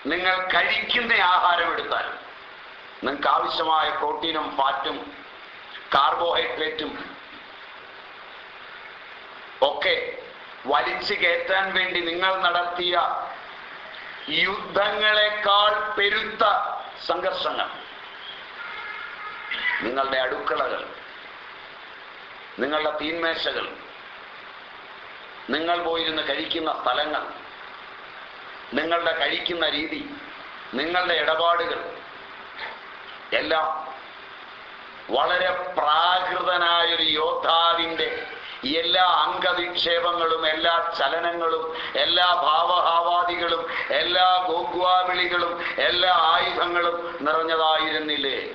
നിങ്ങൾ കഴിക്കുന്ന ആഹാരം എടുത്താലും നിങ്ങൾക്ക് ആവശ്യമായ പ്രോട്ടീനും ഫാറ്റും കാർബോഹൈഡ്രേറ്റും ഒക്കെ വലിച്ചു കയറ്റാൻ വേണ്ടി നിങ്ങൾ നടത്തിയ യുദ്ധങ്ങളെക്കാൾ പെരുത്ത സംഘർഷങ്ങൾ. നിങ്ങളുടെ അടുക്കളകൾ നിങ്ങളുടെ തീന്മേശകൾ നിങ്ങൾ പോയിരുന്ന് കഴിക്കുന്ന സ്ഥലങ്ങൾ നിങ്ങളുടെ കഴിക്കുന്ന രീതി നിങ്ങളുടെ ഇടപാടുകൾ എല്ലാം വളരെ പ്രാകൃതനായൊരു യോദ്ധാവിന്റെ എല്ലാ അംഗവിക്ഷേപങ്ങളും എല്ലാ ചലനങ്ങളും എല്ലാ ഭാവഹാവാദികളും എല്ലാ ഗോഗ്വാവിളികളും എല്ലാ ആയുധങ്ങളും നിറഞ്ഞതായിരുന്നില്ലേ?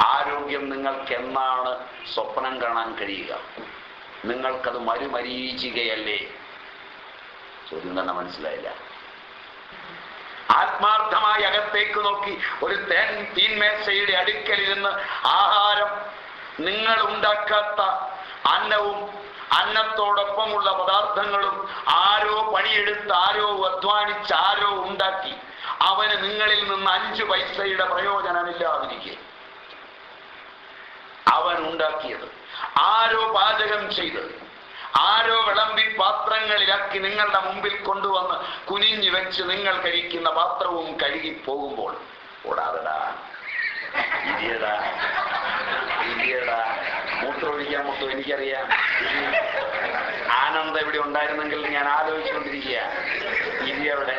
ആരോഗ്യം നിങ്ങൾക്ക് എന്നാണ് സ്വപ്നം കാണാൻ കഴിയുക. നിങ്ങൾക്കത് മരുമരീചികയല്ലേ ചോദ്യം തന്നെ മനസ്സിലായില്ല. ആത്മാർത്ഥമായി അകത്തേക്ക് നോക്കി ഒരു തേൻ തീന്മേശയുടെ അടുക്കലിരുന്ന് ആഹാരം നിങ്ങൾ ഉണ്ടാക്കാത്ത അന്നവും അന്നത്തോടൊപ്പമുള്ള പദാർത്ഥങ്ങളും ആരോ പണിയെടുത്ത് ആരോ അധ്വാനിച്ച് ആരോ ഉണ്ടാക്കി. അവന് നിങ്ങളിൽ നിന്ന് അഞ്ചു പൈസയുടെ പ്രയോജനമില്ലാതിരിക്കെ. അവൻ ഉണ്ടാക്കിയത്. ആരോ പാചകം ചെയ്ത് ആരോ വിളമ്പി പാത്രങ്ങളിലാക്കി നിങ്ങളുടെ മുമ്പിൽ കൊണ്ടുവന്ന് കുനിഞ്ഞു വെച്ച് നിങ്ങൾ കഴിക്കുന്ന പാത്രവും കഴുകി പോകുമ്പോൾ ഓടാതെടാ. ഇരിയടാ ഇരിയടാ മൂത്രമൊഴിക്കാൻ മുത്തു എനിക്കറിയാം. ആനന്ദം ഇവിടെ ഉണ്ടായിരുന്നെങ്കിൽ ഞാൻ ആലോചിച്ചുകൊണ്ടിരിക്കുക. ഇരിയവിടെ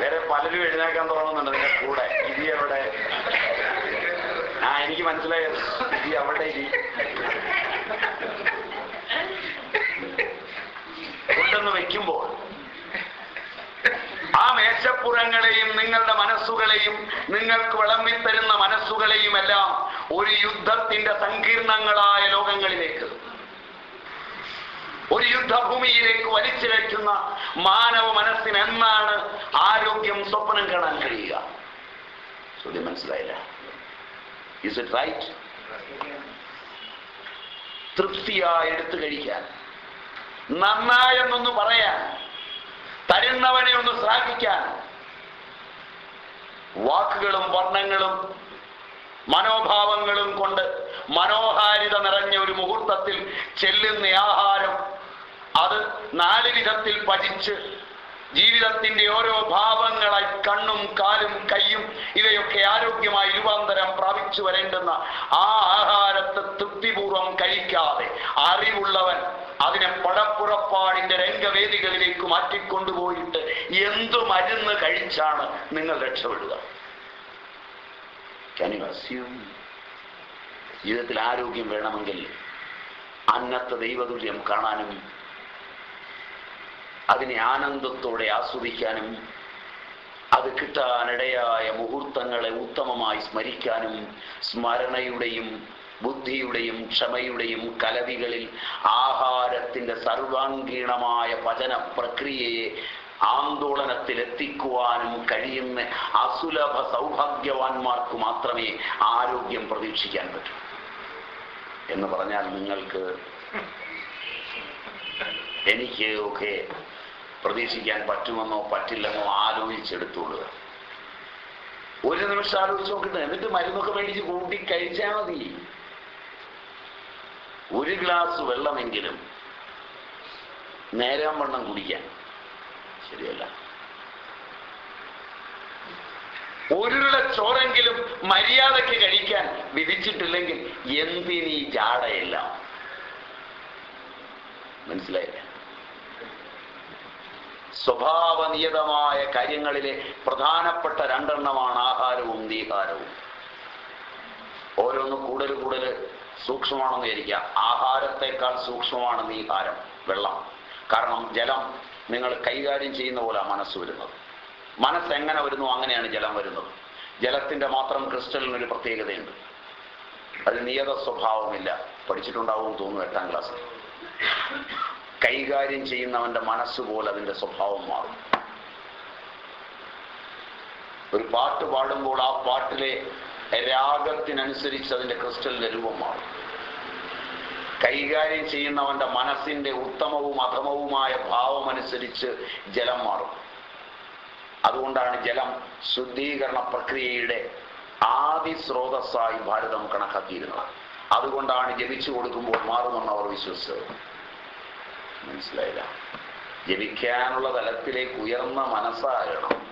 വേറെ പലരും എഴുന്നേക്കാൻ തുടങ്ങുന്നുണ്ട് നിന്റെ കൂടെ. ഇരിയവിടെ ആ എനിക്ക് മനസ്സിലായത് ഇരി അവിടെ ഇരി കൊണ്ടുവന്ന് വെക്കുമ്പോൾ ആ മേശപ്പുറങ്ങളെയും നിങ്ങളുടെ മനസ്സുകളെയും നിങ്ങൾക്ക് വിളമ്പിത്തരുന്ന മനസ്സുകളെയും എല്ലാം ഒരു യുദ്ധത്തിന്റെ സങ്കീർണങ്ങളായ ലോകങ്ങളിലേക്ക്. ഒരു യുദ്ധഭൂമിയിലേക്ക് വലിച്ചു വയ്ക്കുന്ന മാനവ മനസ്സിന് എന്നാണ് ആരോഗ്യം സ്വപ്നം കാണാൻ കഴിയുക? മനസ്സിലായില്ല. ഇസ് ഇറ്റ് റൈറ്റ് തൃപ്തിയായി എടുത്തു കഴിക്കാൻ. നന്നായെന്നൊന്ന് പറയാൻ. തരുന്നവനെ ഒന്ന് ശ്രാപിക്കാൻ വാക്കുകളും വർണങ്ങളും മനോഭാവങ്ങളും കൊണ്ട് മനോഹാരിത നിറഞ്ഞ ഒരു മുഹൂർത്തത്തിൽ ചെല്ലുന്ന ആഹാരം അത് നാല് വിധത്തിൽ പഠിച്ച് ജീവിതത്തിന്റെ ഓരോ ഭാവങ്ങളായി കണ്ണും കാലും കൈയും ഇവയൊക്കെ ആരോഗ്യമായി രൂപാന്തരം പ്രാപിച്ചു വരേണ്ടുന്ന ആ ആഹാരത്തെ തൃപ്തിപൂർവം കഴിക്കാതെ അറിവുള്ളവൻ അതിനെ പടപ്പുറപ്പാടിന്റെ രംഗവേദികളിലേക്ക് മാറ്റിക്കൊണ്ടുപോയിട്ട് എന്തു മരുന്ന് കഴിച്ചാണ് നിങ്ങൾ രക്ഷപ്പെടുക? Assume? ജീവിതത്തിൽ ആരോഗ്യം വേണമെങ്കിൽ അന്നത്തെ ദൈവതുല്യം കാണാനും അതിനെ ആനന്ദത്തോടെ ആസ്വദിക്കാനും അത് കിട്ടാനിടയായ മുഹൂർത്തങ്ങളെ ഉത്തമമായി സ്മരിക്കാനും സ്മരണയുടെയും ബുദ്ധിയുടെയും ക്ഷമയുടെയും കലവികളിൽ ആഹാരത്തിന്റെ സർവാംഗീണമായ പചന പ്രക്രിയയെ ആന്തോളനത്തിലെത്തിക്കുവാനും കഴിയുന്ന അസുലഭ സൗഭാഗ്യവാന്മാർക്ക് മാത്രമേ ആരോഗ്യം പ്രതീക്ഷിക്കാൻ പറ്റൂ. എന്ന് പറഞ്ഞാൽ നിങ്ങൾക്ക് എനിക്ക് ഒക്കെ പ്രതീക്ഷിക്കാൻ പറ്റുമെന്നോ പറ്റില്ലെന്നോ ആലോചിച്ചെടുത്തോളുക. ഒരു നിമിഷം ആലോചിച്ച് നോക്കിട്ട് എന്നിട്ട് മരുന്നൊക്കെ മേടിച്ച് കൂട്ടി കഴിച്ചാൽ മതി. ഒരു ഗ്ലാസ് വെള്ളമെങ്കിലും നേരം വണ്ണം കുടിക്കാൻ. ശരിയല്ല. ഒരുള്ള ചോറെങ്കിലും മര്യാദയ്ക്ക് കഴിക്കാൻ വിധിച്ചിട്ടില്ലെങ്കിൽ എന്തിനീ ജാടയില്ല? മനസ്സിലായില്ല? സ്വഭാവനിയതമായ കാര്യങ്ങളിലെ പ്രധാനപ്പെട്ട രണ്ടെണ്ണമാണ് ആഹാരവും നീഹാരവും. ഓരോന്ന് കൂടുതൽ കൂടുതൽ സൂക്ഷ്മമാണെന്ന് വിചാരിക്കുക. ആഹാരത്തെക്കാൾ സൂക്ഷ്മമാണ് നീഹാരം വെള്ളം. കാരണം ജലം നിങ്ങൾ കൈകാര്യം ചെയ്യുന്ന പോലെ മനസ്സ് വരുന്നത്. മനസ്സ് എങ്ങനെ വരുന്നു അങ്ങനെയാണ് ജലം വരുന്നത്. ജലത്തിന്റെ മാത്രം ക്രിസ്റ്റലിന് ഒരു പ്രത്യേകതയുണ്ട്. അത് നിയത സ്വഭാവമില്ല. പഠിച്ചിട്ടുണ്ടാവും തോന്നുന്നു എട്ടാം ക്ലാസ് കൈകാര്യം ചെയ്യുന്നവന്റെ മനസ്സ് പോലെ അതിന്റെ സ്വഭാവം മാറും. ഒരു പാട്ട് പാടുമ്പോൾ ആ പാട്ടിലെ രാഗത്തിനനുസരിച്ച് അതിന്റെ ക്രിസ്റ്റലിന്റെ രൂപം മാറും. കൈകാര്യം ചെയ്യുന്നവന്റെ മനസ്സിന്റെ ഉത്തമവും അധമവുമായ ഭാവമനുസരിച്ച് ജലം മാറും. അതുകൊണ്ടാണ് ജലം ശുദ്ധീകരണ പ്രക്രിയയുടെ ആദി സ്രോതസ്സായി ഭാരതം കണക്കാക്കിയിരുന്നത്. അതുകൊണ്ടാണ് ജപിച്ചു കൊടുക്കുമ്പോൾ മാറുമെന്ന് അവർ വിശ്വസിച്ചത്. മനസ്സിലായില്ല? ജപിക്കാനുള്ള തലത്തിലേക്ക് ഉയർന്ന മനസ്സാകണം.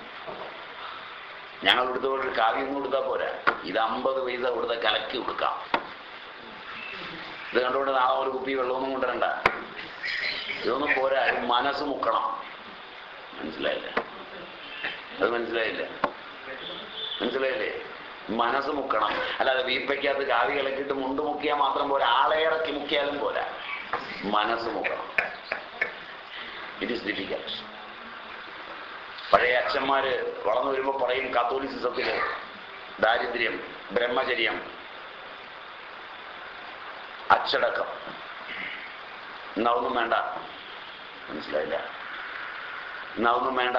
ഞങ്ങൾ ഇവിടുത്തെ കാവ്യം കൊടുത്താൽ പോരാ. ഇത് അമ്പത് പൈസ ഇവിടുത്തെ കലക്കി കൊടുക്കാം. ഇത് കണ്ടുകൊണ്ട് നാളെ ഒരു കുപ്പി വെള്ളമൊന്നും കൊണ്ടുവരണ്ട. ഇതൊന്നും പോരാ മനസ്സ് മുക്കണം. മനസ്സിലായില്ല? അത് മനസ്സിലായില്ല? മനസ്സിലായില്ലേ? മനസ്സ് മുക്കണം. അല്ലാതെ വീപ്പയ്ക്കകത്ത് കാവി കിളക്കിയിട്ട് മുണ്ട് മുക്കിയാൽ മാത്രം പോരാ ആളെ ഇറക്കി മുക്കിയാലും പോരാ. മനസ്സ് മുക്കണം. ഇറ്റ് ഈസ് ഡിഫിക്കൽട്ട് പഴയ അച്ഛന്മാര് വളർന്നു വരുമ്പോൾ പറയും കാത്തോലിസിസത്തിൽ ദാരിദ്ര്യം ബ്രഹ്മചര്യം അച്ചടക്കം. ഇന്നതൊന്നും വേണ്ട. മനസ്സിലായില്ല? ഇന്നതൊന്നും വേണ്ട.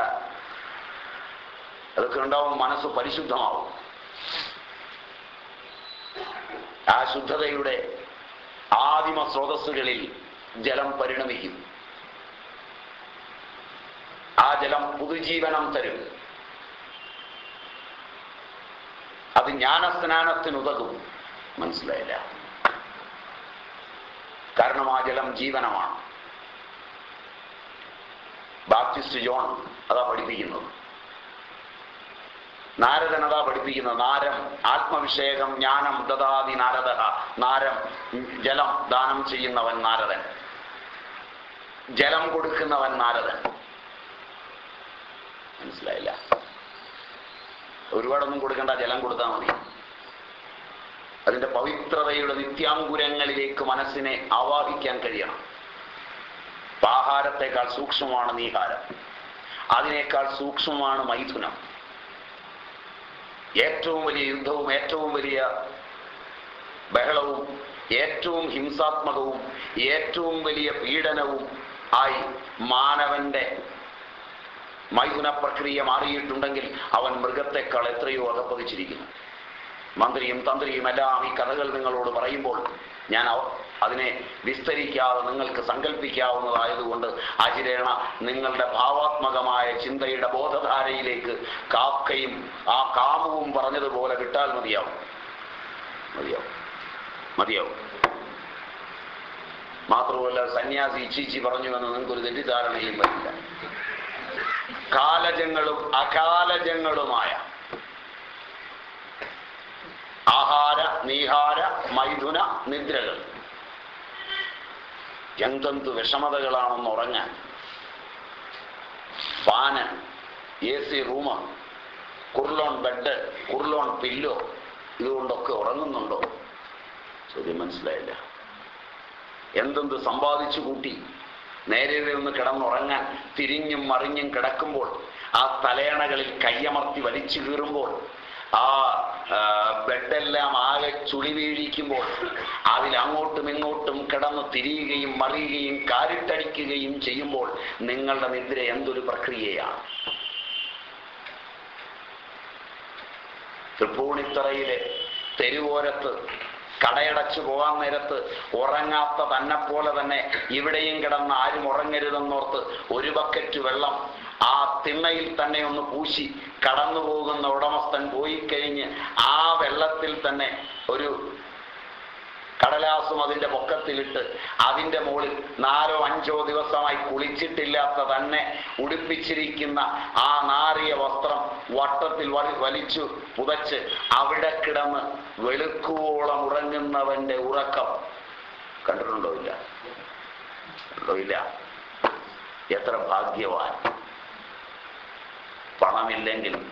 അതൊക്കെ ഉണ്ടാവും മനസ്സ് പരിശുദ്ധമാവും. ആ ശുദ്ധതയുടെ ആദിമ സ്രോതസ്സുകളിൽ ജലം പരിണമിക്കും. ആ ജലം പുതുജീവനം തരും. അത് ജ്ഞാനസ്നാനത്തിനുതകും. മനസ്സിലായില്ല? കാരണം ആ ജലം ജീവനമാണ്. ബാപ്റ്റിസ്റ്റ് ജോൺ അതാ പഠിപ്പിക്കുന്നത്. നാരദൻ അതാ പഠിപ്പിക്കുന്നത്. നാരം ആത്മവിഷേകം ജ്ഞാനം ദദാതി നാരദ നാരം ജലം ദാനം ചെയ്യുന്നവൻ നാരദൻ. ജലം കൊടുക്കുന്നവൻ നാരദൻ. മനസ്സിലായില്ല? ഒരുപാടൊന്നും കൊടുക്കേണ്ട ജലം കൊടുത്താൽ മതി. അതിന്റെ പവിത്രതയുടെ നിത്യാങ്കുരങ്ങളിലേക്ക് മനസ്സിനെ ആവാഹിക്കാൻ കഴിയണം. ആഹാരത്തെക്കാൾ സൂക്ഷ്മമാണ് നീഹാരം. അതിനേക്കാൾ സൂക്ഷ്മമാണ് മൈഥുനം. ഏറ്റവും വലിയ യുദ്ധവും ഏറ്റവും വലിയ ബഹളവും ഏറ്റവും ഹിംസാത്മകവും ഏറ്റവും വലിയ പീഡനവും ആയി മാനവന്റെ മൈഥുന പ്രക്രിയ മാറിയിട്ടുണ്ടെങ്കിൽ അവൻ മൃഗത്തെക്കാൾ എത്രയോ അകപ്പതിച്ചിരിക്കുന്നു. മന്ത്രിയും തന്ത്രിയും എല്ലാം ഈ കഥകൾ നിങ്ങളോട് പറയുമ്പോൾ ഞാൻ അതിനെ വിസ്തരിക്കാതെ നിങ്ങൾക്ക് സങ്കല്പിക്കാവുന്നതായതുകൊണ്ട് അചിരേണ നിങ്ങളുടെ ഭാവാത്മകമായ ചിന്തയുടെ ബോധധാരയിലേക്ക് കാക്കയും ആ കാമവും പറഞ്ഞതുപോലെ വിട്ടാൽ മതിയാവും. മതിയാവും. മതിയാവും. മാത്രമല്ല സന്യാസി ഇച്ഛിച്ചി പറഞ്ഞു എന്ന് നിങ്ങൾക്കൊരു തെറ്റിദ്ധാരണയും വരില്ല. കാലജങ്ങളും അകാലജങ്ങളുമായ ആഹാര നീഹാര മൈഥുന നിദ്രകൾ. എന്തെന്ത് വിഷമതകളാണെന്ന് ഉറങ്ങാൻ. Fan A C room Kurlon bed Kurlon pillow ഇതുകൊണ്ടൊക്കെ ഉറങ്ങുന്നുണ്ടോ? ചോദ്യം മനസ്സിലായില്ല. എന്തെന്ത് സമ്പാദിച്ചു കൂട്ടി? നേരെ നിന്ന് കിടന്നുറങ്ങാൻ തിരിഞ്ഞും മറിഞ്ഞും കിടക്കുമ്പോൾ ആ തലയണകളിൽ കയ്യമർത്തി വലിച്ചു കീറുമ്പോൾ ആ ബെഡെല്ലാം ആകെ ചുളി വീഴിക്കുമ്പോൾ അതിൽ അങ്ങോട്ടും ഇങ്ങോട്ടും കിടന്ന് തിരിയുകയും മറിയുകയും കാരിട്ടടിക്കുകയും ചെയ്യുമ്പോൾ നിങ്ങളുടെ നിദ്ര എന്തൊരു പ്രക്രിയയാണ്? തൃപ്പൂണിത്തറയിലെ തെരുവോരത്ത് കടയടച്ചു പോകാൻ നേരത്ത് ഉറങ്ങാത്ത തന്നെ പോലെ തന്നെ ഇവിടെയും കിടന്ന് ആരും ഉറങ്ങരുതെന്നോർത്ത് ഒരു ബക്കറ്റ് വെള്ളം ആ തിണ്ണയിൽ തന്നെ ഒന്ന് പൂശി കടന്നു പോകുന്ന ഉടമസ്ഥൻ പോയി കഴിഞ്ഞ് ആ വെള്ളത്തിൽ തന്നെ ഒരു കടലാസും അതിന്റെ പൊക്കത്തിലിട്ട് അതിന്റെ മുകളിൽ നാലോ അഞ്ചോ ദിവസമായി കുളിച്ചിട്ടില്ലാത്ത തന്നെ ഉടുപ്പിച്ചിരിക്കുന്ന ആ നാറിയ വസ്ത്രം വട്ടത്തിൽ വലി- വലിച്ചു പുതച്ച് അവിടെ കിടന്ന് വെളുക്കുവോളം ഉറങ്ങുന്നവന്റെ ഉറക്കം. കണ്ടിട്ടുണ്ടോ ഇല്ല? ഇല്ല? എത്ര ഭാഗ്യവാൻ. പണമില്ലെങ്കിലും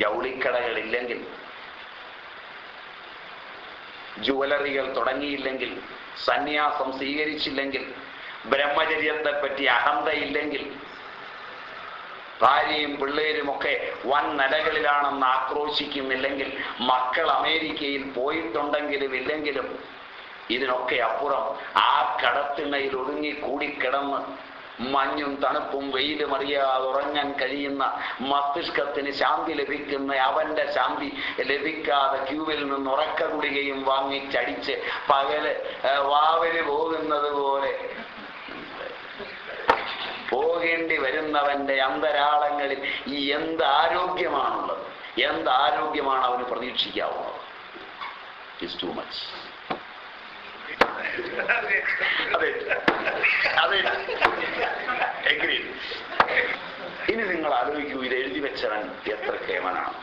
ജൗളിക്കടകളില്ലെങ്കിൽ ജുവലറികൾ തുടങ്ങിയില്ലെങ്കിൽ സന്യാസം സ്വീകരിച്ചില്ലെങ്കിൽ ബ്രഹ്മചര്യത്തെപ്പറ്റി അഹന്തയില്ലെങ്കിൽ ഭാര്യയും പിള്ളേരുമൊക്കെ വൻ നിലകളിലാണെന്ന് ആക്രോശിക്കുന്നില്ലെങ്കിൽ മക്കൾ അമേരിക്കയിൽ പോയിട്ടുണ്ടെങ്കിലും ഇല്ലെങ്കിലും ഇതിനൊക്കെ അപ്പുറം ആ കടത്തിണയിൽ ഒതുങ്ങി കൂടിക്കിടന്ന് മഞ്ഞും തണുപ്പും വെയിലും അറിയാതെ ഉറങ്ങാൻ കഴിയുന്ന മസ്തിഷ്കത്തിന് ശാന്തി ലഭിക്കുന്ന അവന്റെ ശാന്തി ലഭിക്കാതെ ക്യൂവിൽ നിന്ന് ഉറക്ക ഗുളികയും വാങ്ങിച്ചടിച്ച് പകൽ വാവൽ പോകുന്നത് പോലെ പോകേണ്ടി വരുന്നവന്റെ അന്തരാളങ്ങളിൽ ഈ എന്ത് ആരോഗ്യമാണുള്ളത്? എന്ത് ആരോഗ്യമാണ് അവന് പ്രതീക്ഷിക്കാവുന്നത്? ഇറ്റ്സ് ടു മച്ച് അതെ അതെ. ഇനി നിങ്ങൾ ആലോചിക്കൂ ഇത് എഴുതി വെച്ചവൻ എത്ര കേമനാണ്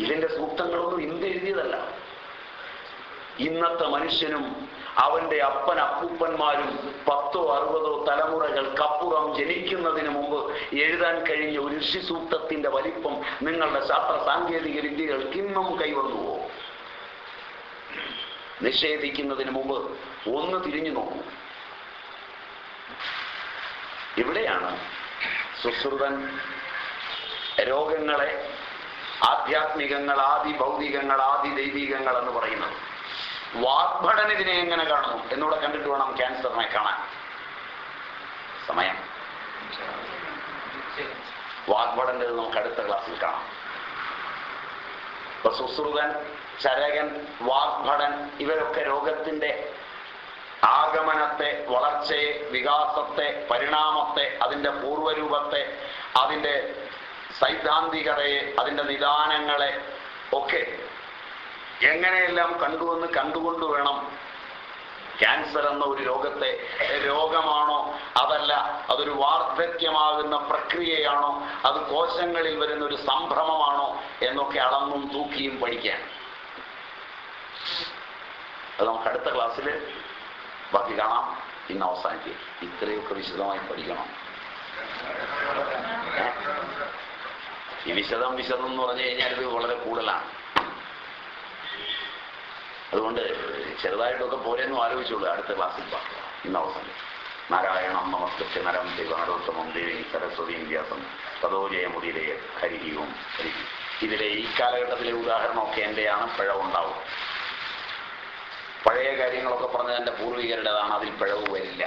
ഇതിന്റെ സൂക്തങ്ങളൊന്നും ഇന്ത് എഴുതിയതല്ല ഇന്നത്തെ മനുഷ്യനും അവന്റെ അപ്പൻ അപ്പൂപ്പന്മാരും പത്തോ അറുപതോ തലമുറകൾക്കപ്പുറം ജനിക്കുന്നതിന് മുമ്പ് എഴുതാൻ കഴിഞ്ഞ ഒരു ഋഷി സൂക്തത്തിന്റെ വലിപ്പം നിങ്ങളുടെ ശാസ്ത്ര സാങ്കേതിക വിദ്യകൾക്ക് ഇന്നും കൈവന്നുവോ നിഷേധിക്കുന്നതിന് മുമ്പ് ഒന്ന് തിരിഞ്ഞു നോക്കൂ. ഇവിടെയാണ് സുശ്രുതൻ രോഗങ്ങളെ ആധ്യാത്മികങ്ങൾ ആദി ഭൗതികങ്ങൾ ആദി ദൈവികങ്ങൾ എന്ന് പറയുന്നത്. വാഗ്ഭടൻ ഇതിനെ എങ്ങനെ കാണുന്നു? എന്നൂടെ കണ്ടിട്ട് വേണം ക്യാൻസറിനെ കാണാൻ. സമയം. വാഗ്ഭടന്റെ നമുക്ക് അടുത്ത ക്ലാസ്സിൽ കാണാം. ഇപ്പൊ സുശ്രുതൻ ചരകൻ വാഗ്ഭടൻ ഇവരൊക്കെ രോഗത്തിന്റെ ആഗമനത്തെ വളർച്ചയെ വികാസത്തെ പരിണാമത്തെ അതിന്റെ പൂർവരൂപത്തെ അതിന്റെ സൈദ്ധാന്തികതയെ അതിന്റെ നിദാനങ്ങളെ ഒക്കെ എങ്ങനെയെല്ലാം കണ്ടുവന്ന് കണ്ടുകൊണ്ട് വേണം ക്യാൻസർ എന്ന ഒരു രോഗത്തെ? രോഗമാണോ? അതല്ല അതൊരു വാർദ്ധക്യമാകുന്ന പ്രക്രിയയാണോ? അത് കോശങ്ങളിൽ വരുന്ന ഒരു സംഭ്രമമാണോ? എന്നൊക്കെ അളന്നും തൂക്കിയും പഠിക്കാൻ. അത് നമുക്ക് അടുത്ത ക്ലാസ്സിൽ ബാക്കി കാണാം. ഇന്ന് അവസാനിക്കുക ഇത്രയൊക്കെ വിശദമായി പഠിക്കണം. ഈ വിശദം വിശദം എന്ന് പറഞ്ഞു കഴിഞ്ഞാൽ ഇത് വളരെ കൂടുതലാണ്. അതുകൊണ്ട് ചെറുതായിട്ടൊക്കെ പോരെന്നും ആലോചിച്ചുള്ളൂ. അടുത്ത ക്ലാസ്സിൽ ഇന്ന് അവസാനം നാരായണം നമസ്കൃത്യ നരം ദൈവാനോത്തമം ദേവി സരസ്വതി വ്യാസം. തതോജയമുദിരേ ഹരിയും ഹരി ഇതിലെ ഈ കാലഘട്ടത്തിലെ ഉദാഹരണമൊക്കെ എന്റെയാണ് പിഴവുണ്ടാവും. പഴയ കാര്യങ്ങളൊക്കെ പറഞ്ഞത് എന്റെ പൂർവികരുടേതാണ് അതിൽ പിഴവ് വരില്ല.